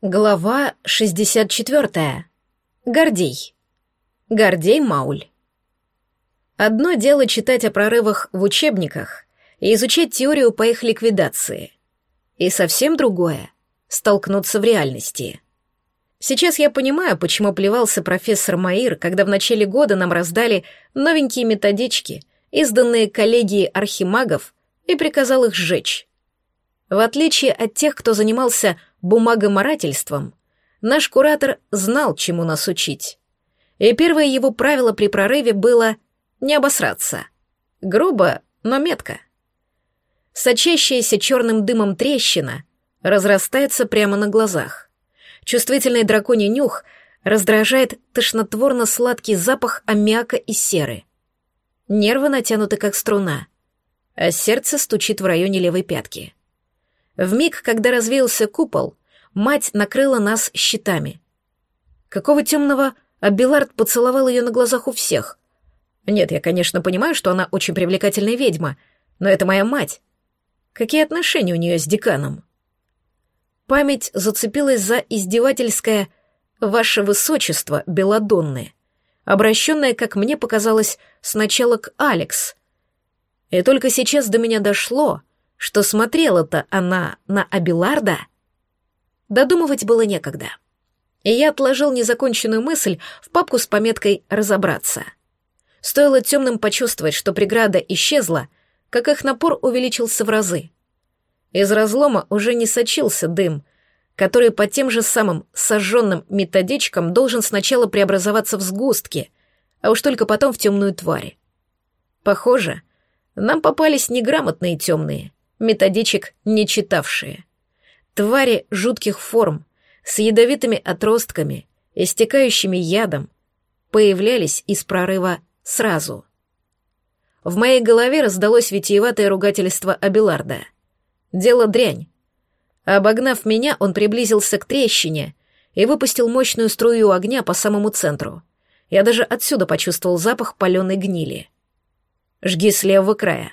Глава 64. Гордей. Гордей Мауль. Одно дело читать о прорывах в учебниках и изучать теорию по их ликвидации. И совсем другое — столкнуться в реальности. Сейчас я понимаю, почему плевался профессор Маир, когда в начале года нам раздали новенькие методички, изданные коллегией архимагов, и приказал их сжечь. В отличие от тех, кто занимался бумагоморательством, наш куратор знал, чему нас учить. И первое его правило при прорыве было не обосраться. Грубо, но метко. Сочащаяся черным дымом трещина разрастается прямо на глазах. Чувствительный драконий нюх раздражает тошнотворно-сладкий запах аммиака и серы. Нервы натянуты как струна, а сердце стучит в районе левой пятки. В миг, когда развеялся купол, мать накрыла нас щитами. Какого темного Абилард поцеловал ее на глазах у всех? Нет, я, конечно, понимаю, что она очень привлекательная ведьма, но это моя мать. Какие отношения у нее с деканом? Память зацепилась за издевательское «Ваше Высочество, Беладонны», обращенное, как мне показалось, сначала к Алекс. И только сейчас до меня дошло, что смотрела-то она на Абиларда? Додумывать было некогда. И я отложил незаконченную мысль в папку с пометкой «разобраться». Стоило темным почувствовать, что преграда исчезла, как их напор увеличился в разы. Из разлома уже не сочился дым, который по тем же самым сожженным методичкам должен сначала преобразоваться в сгустки, а уж только потом в темную тварь. Похоже, нам попались неграмотные темные — методичек не читавшие. Твари жутких форм, с ядовитыми отростками, истекающими ядом, появлялись из прорыва сразу. В моей голове раздалось витиеватое ругательство Абиларда. Дело дрянь. Обогнав меня, он приблизился к трещине и выпустил мощную струю огня по самому центру. Я даже отсюда почувствовал запах паленой гнили. «Жги с левого края»,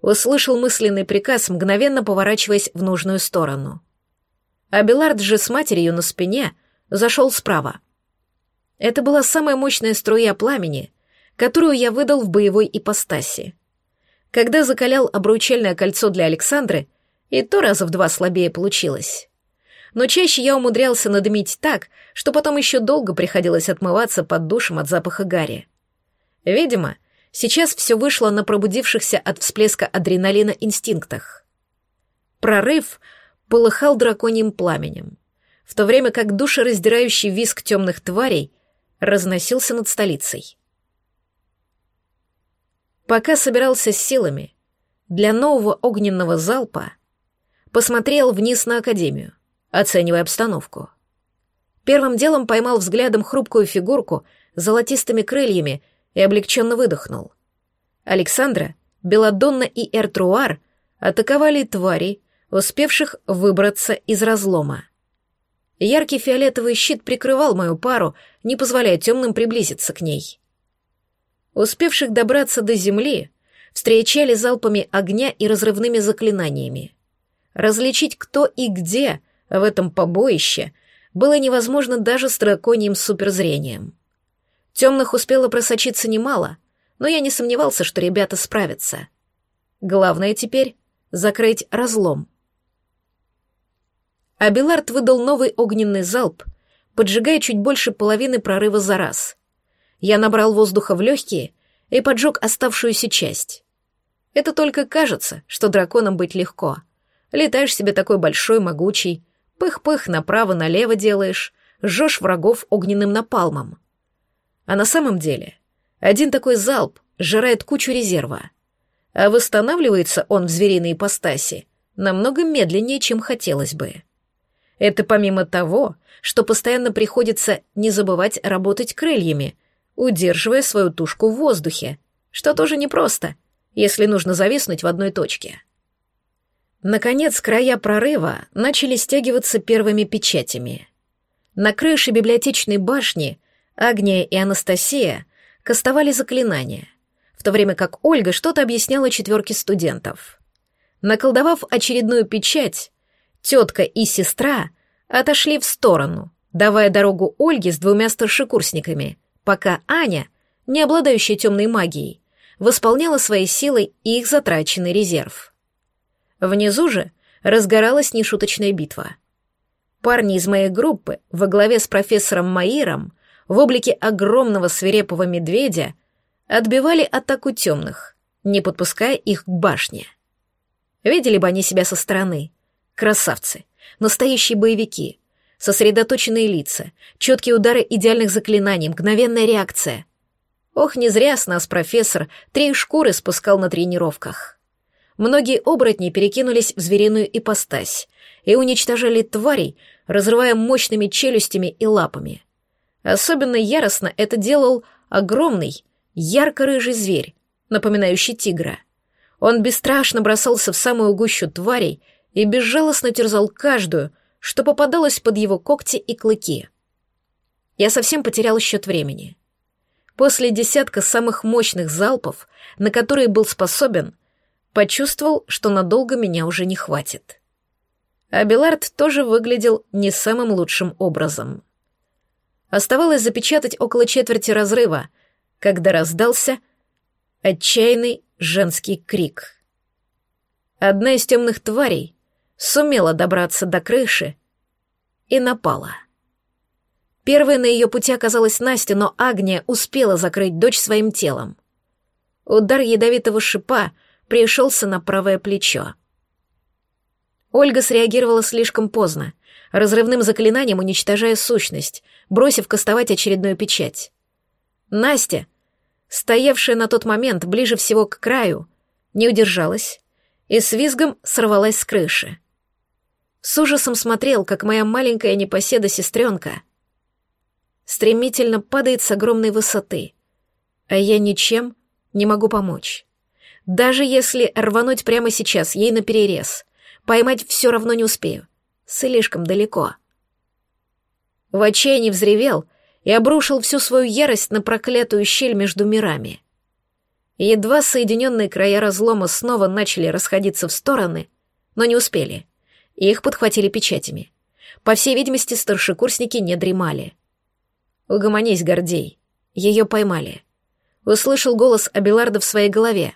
услышал мысленный приказ, мгновенно поворачиваясь в нужную сторону. Абелард же с матерью на спине зашел справа. Это была самая мощная струя пламени, которую я выдал в боевой ипостаси. Когда закалял обручальное кольцо для Александры, и то раза в два слабее получилось. Но чаще я умудрялся надымить так, что потом еще долго приходилось отмываться под душем от запаха гари. Видимо, Сейчас все вышло на пробудившихся от всплеска адреналина инстинктах. Прорыв полыхал драконьим пламенем, в то время как душераздирающий визг темных тварей разносился над столицей. Пока собирался с силами для нового огненного залпа, посмотрел вниз на Академию, оценивая обстановку. Первым делом поймал взглядом хрупкую фигурку с золотистыми крыльями и облегченно выдохнул. Александра, Беладонна и Эртруар атаковали твари, успевших выбраться из разлома. Яркий фиолетовый щит прикрывал мою пару, не позволяя темным приблизиться к ней. Успевших добраться до земли встречали залпами огня и разрывными заклинаниями. Различить кто и где в этом побоище было невозможно даже с драконьим суперзрением. Темных успело просочиться немало, но я не сомневался, что ребята справятся. Главное теперь — закрыть разлом. Абилард выдал новый огненный залп, поджигая чуть больше половины прорыва за раз. Я набрал воздуха в легкие и поджег оставшуюся часть. Это только кажется, что драконом быть легко. Летаешь себе такой большой, могучий, пых-пых направо-налево делаешь, жжешь врагов огненным напалмом. А на самом деле один такой залп сжирает кучу резерва. А восстанавливается он в звериной ипостаси намного медленнее, чем хотелось бы. Это помимо того, что постоянно приходится не забывать работать крыльями, удерживая свою тушку в воздухе, что тоже непросто, если нужно зависнуть в одной точке. Наконец, края прорыва начали стягиваться первыми печатями. На крыше библиотечной башни Агния и Анастасия кастовали заклинания, в то время как Ольга что-то объясняла четверке студентов. Наколдовав очередную печать, тетка и сестра отошли в сторону, давая дорогу Ольге с двумя старшекурсниками, пока Аня, не обладающая темной магией, восполняла своей силой их затраченный резерв. Внизу же разгоралась нешуточная битва. Парни из моей группы во главе с профессором Маиром в облике огромного свирепого медведя отбивали атаку темных, не подпуская их к башне. Видели бы они себя со стороны. Красавцы, настоящие боевики, сосредоточенные лица, четкие удары идеальных заклинаний, мгновенная реакция. Ох, не зря с нас профессор три шкуры спускал на тренировках. Многие оборотни перекинулись в звериную ипостась и уничтожали тварей, разрывая мощными челюстями и лапами. Особенно яростно это делал огромный, ярко-рыжий зверь, напоминающий тигра. Он бесстрашно бросался в самую гущу тварей и безжалостно терзал каждую, что попадалось под его когти и клыки. Я совсем потерял счет времени. После десятка самых мощных залпов, на которые был способен, почувствовал, что надолго меня уже не хватит. А Белард тоже выглядел не самым лучшим образом. Оставалось запечатать около четверти разрыва, когда раздался отчаянный женский крик. Одна из темных тварей сумела добраться до крыши и напала. Первой на ее пути оказалась Настя, но Агния успела закрыть дочь своим телом. Удар ядовитого шипа пришелся на правое плечо. Ольга среагировала слишком поздно, разрывным заклинанием уничтожая сущность, бросив кастовать очередную печать. Настя, стоявшая на тот момент ближе всего к краю, не удержалась и с визгом сорвалась с крыши. С ужасом смотрел, как моя маленькая непоседа-сестренка стремительно падает с огромной высоты, а я ничем не могу помочь. Даже если рвануть прямо сейчас ей на перерез, поймать все равно не успею. Слишком далеко. В отчаянии взревел и обрушил всю свою ярость на проклятую щель между мирами. Едва соединенные края разлома снова начали расходиться в стороны, но не успели. Их подхватили печатями. По всей видимости, старшекурсники не дремали. «Угомонись, Гордей. Ее поймали». Услышал голос Абеларда в своей голове.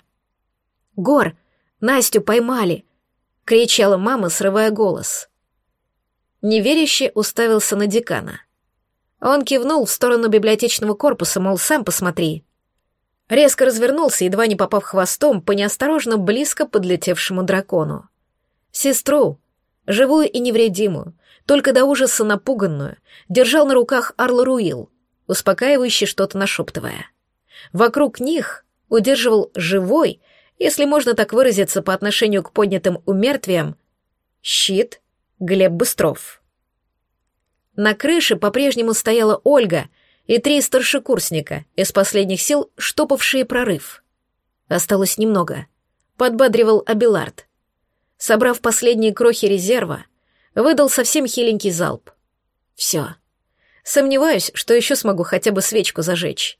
«Гор! Настю поймали!» — кричала мама, срывая голос. Неверяще уставился на декана. Он кивнул в сторону библиотечного корпуса, мол, сам посмотри. Резко развернулся, едва не попав хвостом по неосторожно близко подлетевшему дракону. Сестру, живую и невредимую, только до ужаса напуганную, держал на руках Арл Руил, успокаивающе что-то нашептывая. Вокруг них удерживал живой, если можно так выразиться по отношению к поднятым умертвиям, щит Глеб Быстров. На крыше по-прежнему стояла Ольга и три старшекурсника, из последних сил штопавшие прорыв. Осталось немного. Подбадривал Абилард. Собрав последние крохи резерва, выдал совсем хиленький залп. Все. Сомневаюсь, что еще смогу хотя бы свечку зажечь.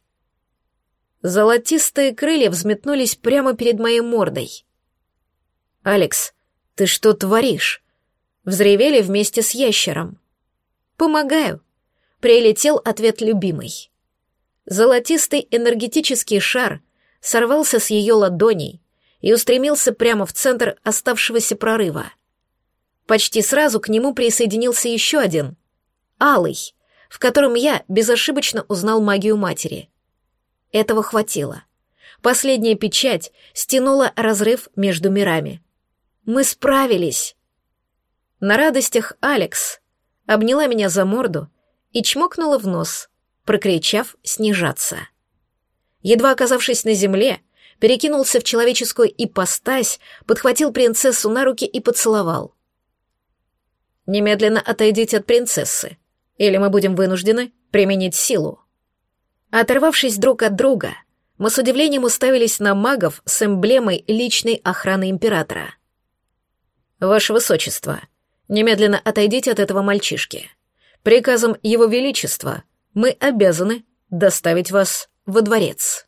Золотистые крылья взметнулись прямо перед моей мордой. «Алекс, ты что творишь?» Взревели вместе с ящером. «Помогаю», — прилетел ответ любимый. Золотистый энергетический шар сорвался с ее ладоней и устремился прямо в центр оставшегося прорыва. Почти сразу к нему присоединился еще один — алый, в котором я безошибочно узнал магию матери. Этого хватило. Последняя печать стянула разрыв между мирами. Мы справились. На радостях Алекс обняла меня за морду и чмокнула в нос, прокричав снижаться. Едва оказавшись на земле, перекинулся в человеческую ипостась, подхватил принцессу на руки и поцеловал. «Немедленно отойдите от принцессы, или мы будем вынуждены применить силу». Оторвавшись друг от друга, мы с удивлением уставились на магов с эмблемой личной охраны императора. «Ваше Высочество», Немедленно отойдите от этого мальчишки. Приказом Его Величества мы обязаны доставить вас во дворец».